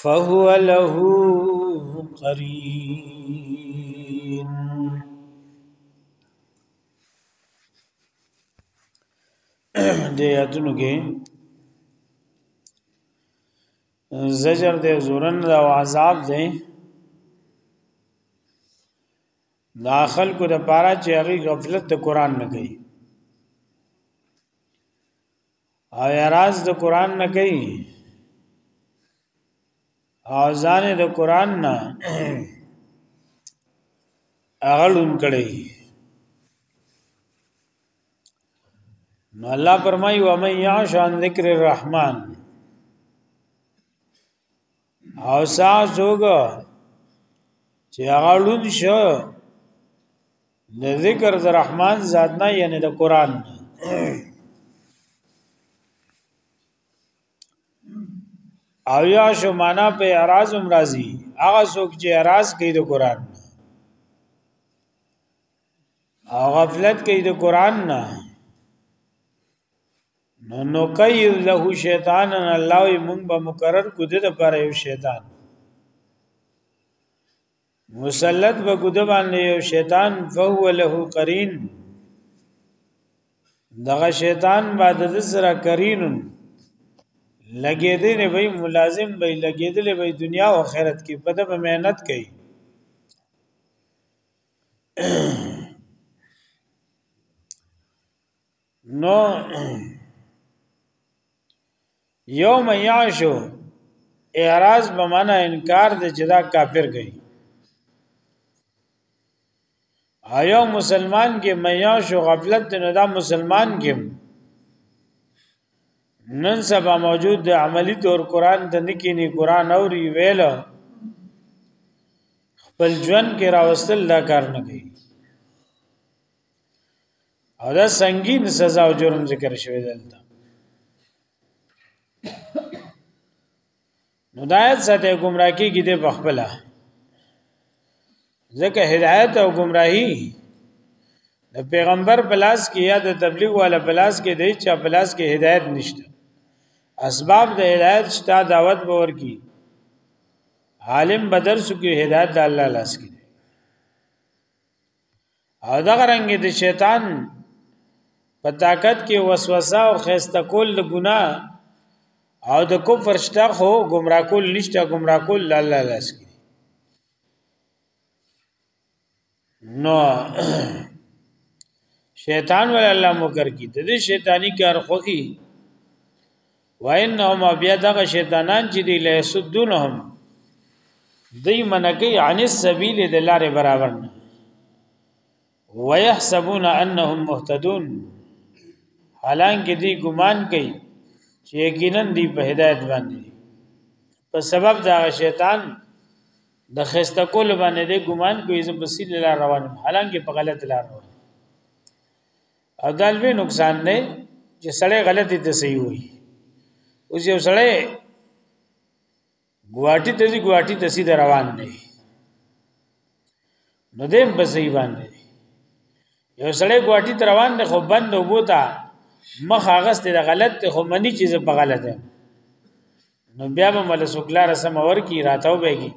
فهو له قرين د یادونو کې زجر د زورن دا عذاب دی دا خلکو د پاره چې هغه غفلت د قران نه کوي او اعراض د قران نه کوي او ځان د قران نه اغلون کړي نو الله فرمایي و من یعش عن ذکر الرحمن او ساسوګه چې هغه لون شو د ذکر د رحمان ذات نه یعنی د قران او یا شو معنا په اعراض هم راځي هغه څوک چې اعراض کوي د قران او غفلت کوي د قران نه نو نو کید له شیطان الله وي مونږ به مقرر کو دې لپاره یو شیطان مسلط به کو د باندې یو شیطان فهو له قرین دغه شیطان بعد د سره قرین لګیدل به ملازم به لګیدل به دنیا او آخرت کې په دغه مهنت کوي نو یوم یعشو اعراض به معنا انکار د جدا کافر گئی آیا مسلمان کې میاشو غفلت د ندا مسلمان کې نن سبا موجود د عملی طور قران ته نکینی قران اوري ویل خپل ژوند کې راوستل دا کار نه کوي او دا سنگین سزا او جرم ذکر شوی دلته نو دایت ساته گمراه کیږي د بخبلا ځکه هدایت او گمراهی د پیغمبر بلاس کې یا د تبلیغ والا بلاس کې دی چې بلاس کې هدایت نشته اسباب د هدایت شته دعوت باور کی عالم بدر سو کې هدایت د الله لاس کې او دغه رنګ د شیطان په طاقت کې وسوسه او خسته کول د ګناه او د کفر شته خو گمراه کول نشته گمراه کول الله لاس کې نو شیطان ول الله مکر کی د دې شیطانی کار خوخي وانهم بیا دغه شیطانان چې دی له سدونهم دی منکی عن السبیل د لارې برابر نه ويحسبون انهم مهتدون حالانکه دی ګمان کوي چې یقینا دی په هدایت باندې په سبب دا شیطان د خسته کول باندې د ګمان کوي چې بسیل لار روان حالانکه په غلط لار روان او دا لوی نقصان دی چې سړی غلطي ته صحیح وي اوس یو سړی ګواټي ته ځي ګواټي ته سیده روان دی نو دیم په صحیح باندې یو سړی ګواټي ته روان دی خو بند وبوتا مخ هغه ست غلط ته خو منی چې په غلط دی نو بیا به مل سوکلا رسم اور کی راتاو بیگی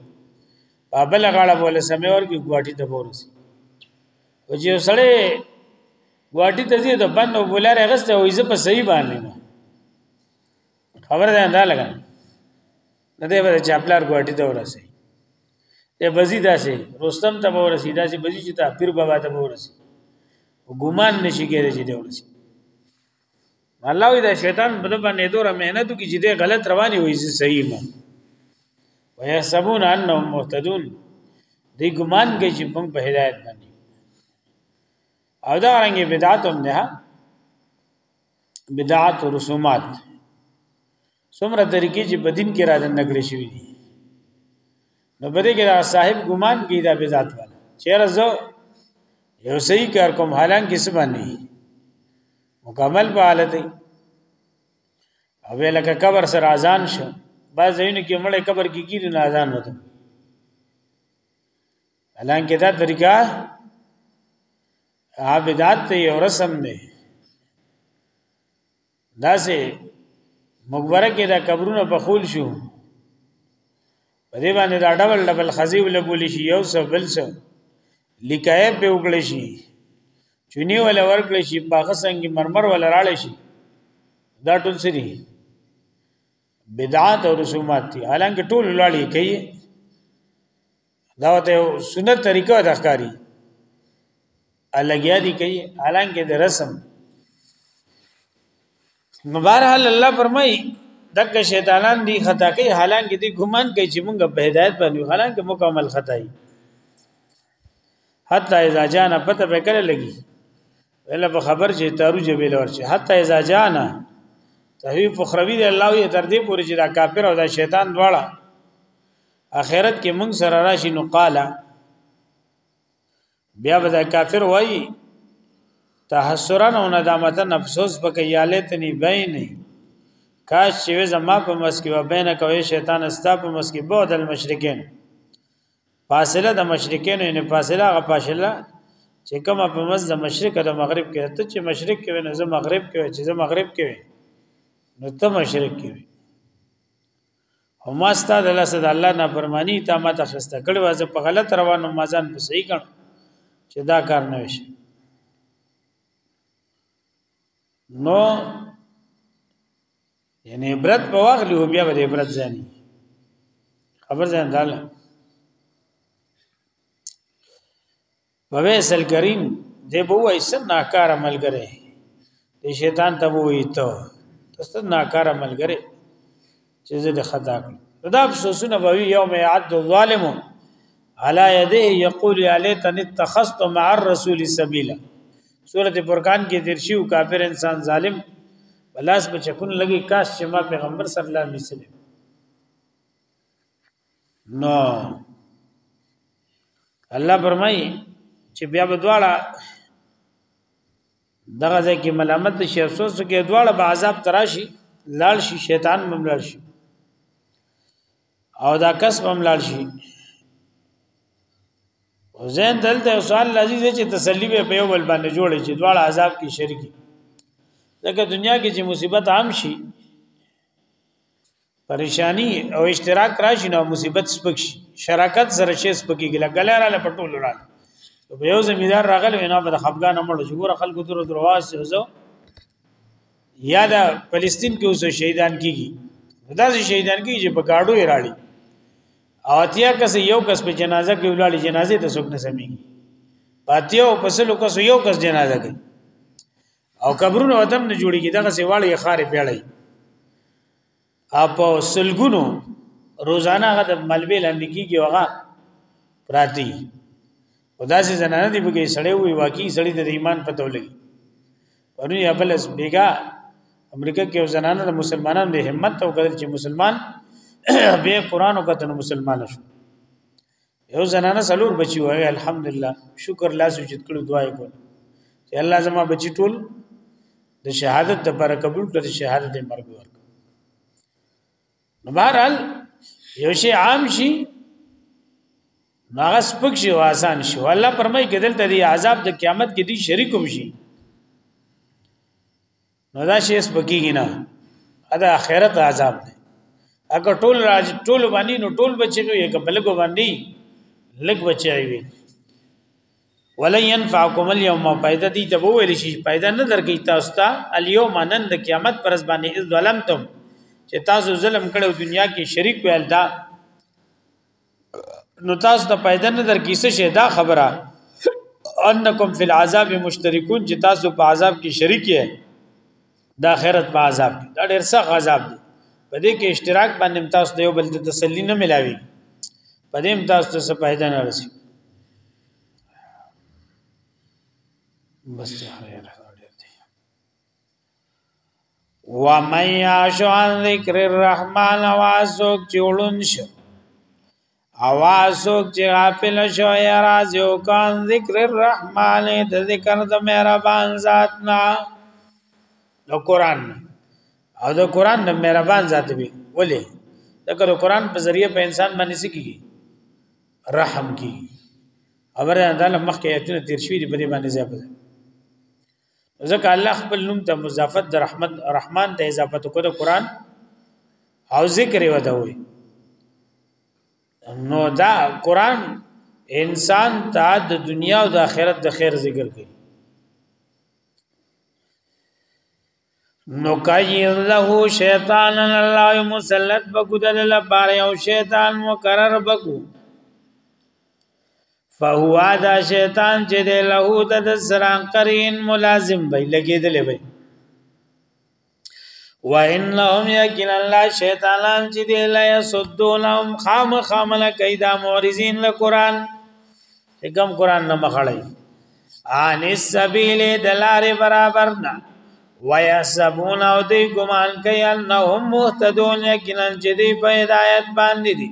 بابل غاړه بول سمې اور کی ګواټی ته ورسی او چې سړی ګواټی ته ځي ته بند او بولار غسته وې زه په صحیح باندې ما خبر ده نه لګا نه دې به چاپلار ګواټی ته ورسی ته بزی داسې رستم ته ورسی داسې بزی چې ته پیر بابا ته ورسی ګومان نشي کېږي چې دی ورسی الله وی دا شیطان په دې باندې دوره مهنتو کې چې دې غلط رواني وي چې صحیح مو ويحسبون انهم مهتدون دې ګمان کوي چې موږ په هدایت باندې او دا رنګ بدعت هم ده بدعت رسومات څومره طریقې چې په دین کې را دننه کړې شوې دي نو بده کې دا صاحب ګمان کې دا به ذات والا چیرې زه یو صحیح کار کوم حالانکه څه باندې مکمل په حالت او لکه قبر سره اذان شو بعض ځایونه کې مړې قبر کې کیږي نه اذان وته حالانکه دا طریقہ عابدات ته یو رسم دی داسې مقبره کې دا قبرونه په خول شو په دې باندې دا ډبل ډبل خزي ولګول شي یو څه بل څه لیکای په وګړ شي چونی ولا ورکړ شي باغه څنګه مرمر ولا راړ شي دا ټول سری بدعات او رسومات دي حالانکه ټول لاړې کوي دا ته سنت طریقه د ښکاری الګیا دی کوي حالانکه د رسم مبارحال الله فرمای دغه شیطانان دی خطا کوي حالانکه دی ګمان کوي چې موږ په هدایت باندې حالانکه مکمل خطا یي حتی اذا جانا پته به کړه لګي ولا په خبر چې تارو جبه لور شي حتی اذا جانا تحویف اخروی دی الله یې تر دې پورې چې دا کافر او دا شیطان دواړه اخرت کې موږ سره راشي نو قالا بیا به کافر وایي تحسرا او ندامتا افسوس پکې یالتنی بیني کاش چې زما په مسکی و بین کوي شیطان استا په مسکی بود المشرکین فاصله د مشرکین نه فاصله غ فاصله چې کومه په مز د مشرک د مغرب کې ته چې مشرک کې نه زه مغرب کې چې زه مغرب کې نو ته مشرک کې او ما ستاسو د لاسه د الله نه فرمانی ته ما ته خسته کړو وځه په غلط روانو مزان په صحیح کړ چې دا کار نه وشي نو یعنی عبرت په واغلی هو بیا به عبرت ځانی خبر ځان داله وویسل کریم دی به وای سن ناکار ملګری دی شیطان ته وای ته تاسو ناکار ملګری چې زه د خطا کړم دا افسوسونه به یوم یعد الظالم علی یده یقول یا لیتن اتخذت مع الرسول سبیلا سورۃ فرقان کې تیر شیو کافر انسان ظالم بلاس بچکون لګي کاش چې ما پیغمبر صلی الله علیه وسلم نو الله فرمای چې بیا به دواړه دغه ځکه ملامت شي افسوس کې دواړه به عذاب تراشي لال شي شیطان مملال شي او دا کس مملال شي حسین دلته سوال لذیذ چې تسلی به په یو بل باندې جوړي چې دواړه عذاب کې شریکي ځکه دنیا کې چې مصیبت عام شي پریشانی او اشتراک راشي نو مصیبت سپک شي شراکت سره شي سپکی ګل ګلاره له پټول را په یو زمیدار راغل وینا په خفګان مړ شو ګور خلکو درو درواز سوزو یا دا فلسطین کې اوس شهیدان کیږي دا چې شهیدان کیږي چې په گاډو یې راړي او اتیا کس یو کس په جنازه کې ولاړ جنازه ته څوک نه سمي پاتیو پسلو کس یو کس جنازه کوي او قبرونه وتم نه جوړیږي دغه سیواله یې خارې پیړی اپ سلګونو روزانه هغه د ملبې لاندې کیږي هغه پراتی وداسې زنانه دی بګي سړی وي واقعي سړی د ایمان پته ولګي پرونی خپل اس بیګا امریکا کې یو زنانه د مسلمانانو د همت او کړل چې مسلمان به قران او کتن مسلمان شو یو زنانه سلور بچی وای الحمدلله شکر الله سجد کړو دعای کو چې الله زما بچی ټول د شهادت د پر قبول کړ شهادت مرګ ورک نو بهرحال یو شی عام شي هغه سپک شي او آسان شي الله پرمای کې دلته دی عذاب د قیامت کې دی شریکوم شي نو دا شی اس بکیږي نه ادا اخرت عذاب دی اګه ټول راج ټول باندې نو ټول بچي وي اګه بلګو باندې لګ بچي وي ولن ينفعكم اليوم فائدہ دي ته وویل شي فائدہ نه درکې تاسو ته اليوم نن د قیامت پر ځ باندې ظلمتم چې تاسو ظلم کړو دنیا کې شریک ویل دا نو تاسو ته پیدا نه در کیسه شه دا خبره انکم فی العذاب مشترکون چې تاسو په عذاب کې شریک یې د آخرت په عذاب کې دا ډېر سخت عذاب دی په دې کې اشتراک باندې تاسو ته یو بل ته تسلی نه ملاوي په دې تاسو ته څه پیدا نه رسي بس خیر ومن یعش عن ذکر الرحمن واسوک چولون شو اواسوک چې غافل شو یا راځي او کان ذکر الرحمن د ذکر د مهربان ذات نه د قران او د قران د مهربان ذات به ولې دغه د قران په ذریعه په انسان باندې سکیږي رحم کی خبره ده مخکې ایتونه تیر شوی دی په دې باندې ځای ځکه الله خپل نوم ته مضافت د رحمت رحمان ته اضافه کو د قران او ذکر یې وته وي نو دا قران انسان ته د دنیا او د آخرت د خیر ذکر کوي نو کایز له شیطان الله مسلط بکو د لپاره او شیطان مقرر بکو فهو دا شیطان چې د له د سران قرین ملازم وي لګیدلې وي وانهم یقینا لا شیطانان چې دی لا یسدونهم خام خامل کیدا مورزین له قران کوم قران نه مخړی ان السبیل دلار برابر نه ويحسبون او دی ګمان کوي انهم مهتدون یقینا چې دی په هدایت باندې دي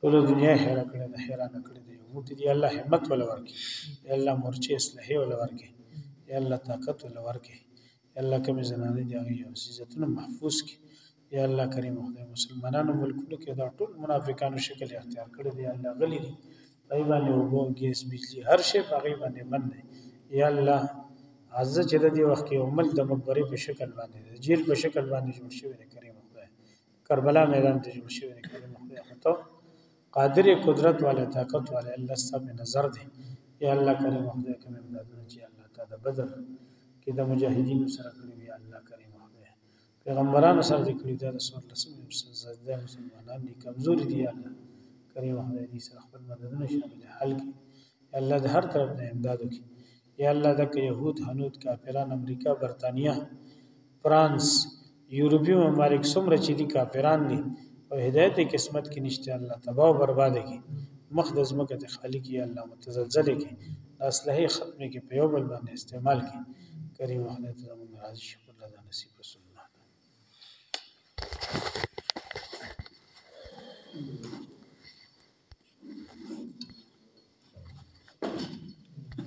ټول دنیا حیران کړی ده حیران کړی دی موږ دې الله همت ولا ورکي الله مرچې اصلاح ولا ورکي الله طاقت ولا ورکي الله کوم زنانه دی هغه عزتونه محفوظ کړي یا الله کریم خدای مسلمانانو ملکونو کې دا ټول منافقانو شکل اختیار کړی دی الله غلی دی پای باندې وبو ګیس بجلی هر شی په غي باندې بند دی یا الله عز چې د دې وخت کې عمل د مقبره په شکل باندې جیل په شکل باندې جوړ شوی دی کربلا میدان ته جوړ شوی دی کله مخ به خطو قادر قدرت والے طاقت والے الله سب نظر دی یا الله کریم خدای کوم امدادونه چې الله تعالی بدر کې د مجاهدینو سره کړی یا الله کریم خدای پیغمبرانو سره دې کړی دا رسول الله صلی الله علیه وسلم د مسلمانان دي کمزوري دي یا الله کریم خدای دې سره خپل مددونه شامل حل کړي الله د هر طرف نه امداد وکړي یا الله دک یهود هنود کافران امریکا برتانیا فرانس یورپی ممالک څومره چې دي کافران دي او هدایت قسمت کې نشته الله تباہ او برباد کی مخ د زمکه ته خالق یا الله متزلزل کی اصله ختمه کې په یو بل باندې استعمال کی کریم خدای ته موږ راضي شکر الله نصیب رسول الله Thank you.